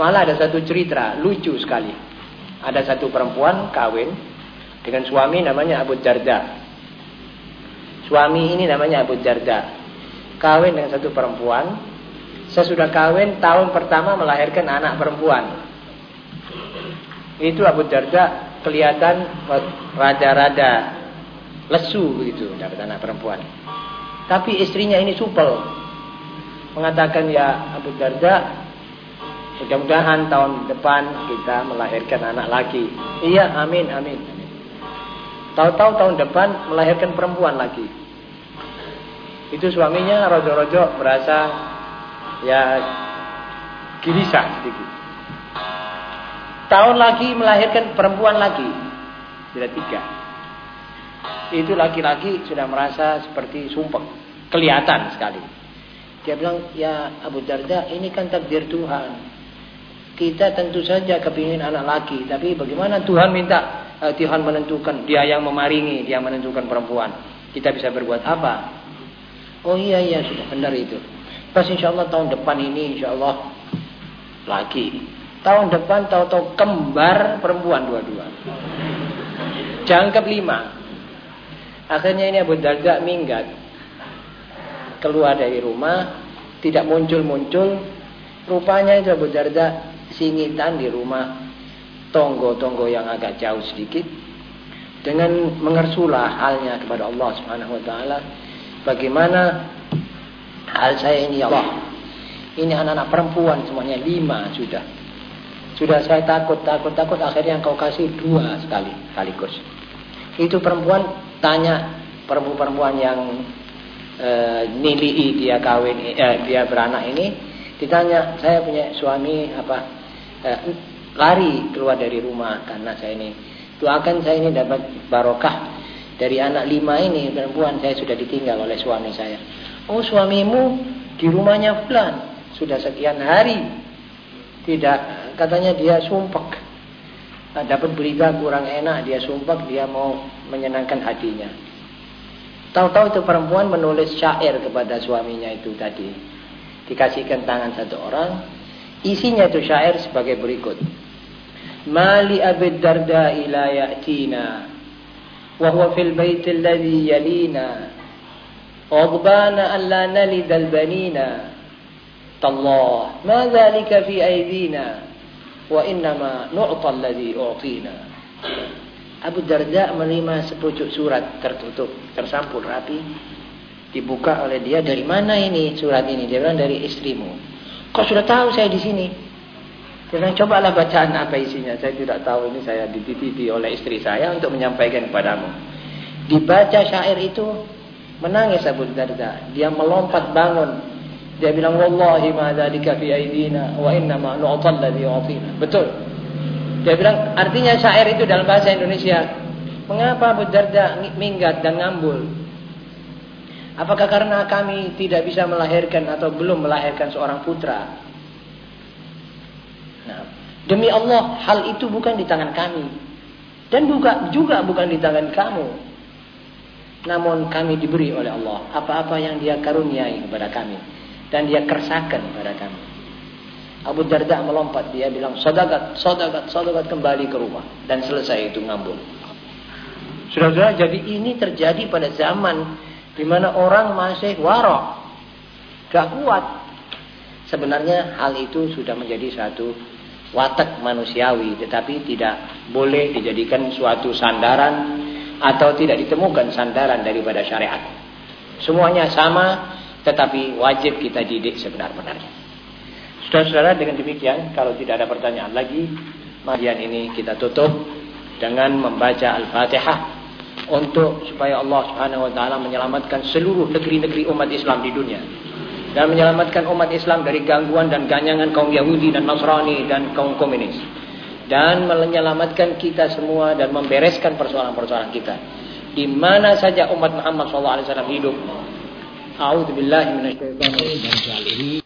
Malah ada satu cerita lucu sekali. Ada satu perempuan kawin dengan suami namanya Abu Darda. Suami ini namanya Abu Darda. Kawin dengan satu perempuan. Sesudah kawin tahun pertama melahirkan anak perempuan. Itu Abu Darda kelihatan rada-rada lesu begitu dapat anak perempuan. Tapi istrinya ini supel. Mengatakan ya Abu Darda, mudah-mudahan tahun depan kita melahirkan anak lagi. Iya, amin, amin. Tahu-tahu tahun depan melahirkan perempuan lagi. Itu suaminya rojo-rojo merasa ya gelisah sedikit. Tahun lagi melahirkan perempuan lagi. Sudah tiga. Itu laki-laki sudah merasa seperti sumpah. Kelihatan sekali. Dia bilang, ya Abu Darda ini kan takdir Tuhan. Kita tentu saja kepingin anak laki. Tapi bagaimana Tuhan minta, uh, Tuhan menentukan. Dia yang memaringi, dia menentukan perempuan. Kita bisa berbuat apa? Oh iya, iya sudah benar itu. Pas insya Allah tahun depan ini insya Allah laki. Tahun depan tahu-tahu kembar perempuan dua-dua. Jangkep lima. Akhirnya ini Abu Darda minggat. Keluar dari rumah. Tidak muncul-muncul. Rupanya itu Abu Darda singitan di rumah. Tonggo-tonggo yang agak jauh sedikit. Dengan mengersulah halnya kepada Allah Subhanahu Wa Taala. Bagaimana hal saya ini ya Allah. Ini anak-anak perempuan semuanya lima sudah. Sudah saya takut, takut, takut. Akhirnya kau kasih dua sekali, sekaligus. Itu perempuan tanya perempuan-perempuan yang e, nilii dia kawin, e, dia beranak ini. Ditanya, saya punya suami apa e, lari keluar dari rumah karena saya ini. Doakan saya ini dapat barokah dari anak lima ini perempuan saya sudah ditinggal oleh suami saya. Oh suamimu di rumahnya bulan sudah sekian hari tidak katanya dia sumpah. Nah, dapat berita kurang enak, dia sumpah, dia mau menyenangkan hatinya. Tahu-tahu itu perempuan menulis syair kepada suaminya itu tadi. Dikasihkan tangan satu orang. Isinya itu syair sebagai berikut. Mali abid darda ila ya'tina. Wahuwa fil bait alladhi yalina. An la nalid al-banina. Tallah, ma dhalika fi aydina wa innama nu'ta alladhi u'tina. Abu Darda menerima sepucuk surat tertutup, tersampul rapi, dibuka oleh dia. Dari mana ini surat ini? Dia bilang dari istrimu. Kau sudah tahu saya di sini? Dia bilang cobalah bacaan apa isinya. Saya tidak tahu ini saya dititipi oleh istri saya untuk menyampaikan kepadamu. Dibaca syair itu menangis Abu Darda. Dia melompat bangun dia bilang wallahi ma dzalika fi aidina wa inna ma nu'tal ladzi yu'tina. Betul. Dia bilang artinya syair itu dalam bahasa Indonesia. Mengapa Abu Darda minggat dan ngambul? Apakah karena kami tidak bisa melahirkan atau belum melahirkan seorang putra? Nah, demi Allah, hal itu bukan di tangan kami. Dan juga, juga bukan di tangan kamu. Namun kami diberi oleh Allah apa-apa yang dia karuniai kepada kami dan dia kersakan pada kami. Abu Darda melompat, dia bilang, sodagat, sodagat, sodagat kembali ke rumah. Dan selesai itu ngambul. Sudah-sudah, jadi ini terjadi pada zaman di mana orang masih warok. Gak kuat. Sebenarnya hal itu sudah menjadi satu watak manusiawi. Tetapi tidak boleh dijadikan suatu sandaran atau tidak ditemukan sandaran daripada syariat. Semuanya sama tetapi wajib kita didik sebenar-benarnya. Saudara-saudara dengan demikian kalau tidak ada pertanyaan lagi, marian ini kita tutup dengan membaca Al-Fatihah untuk supaya Allah Subhanahu wa taala menyelamatkan seluruh negeri-negeri umat Islam di dunia dan menyelamatkan umat Islam dari gangguan dan ganyangan kaum Yahudi dan Nasrani dan kaum komunis dan menyelamatkan kita semua dan membereskan persoalan-persoalan kita di mana saja umat Muhammad SAW hidup A'udzu billahi minasyaitonir rajim.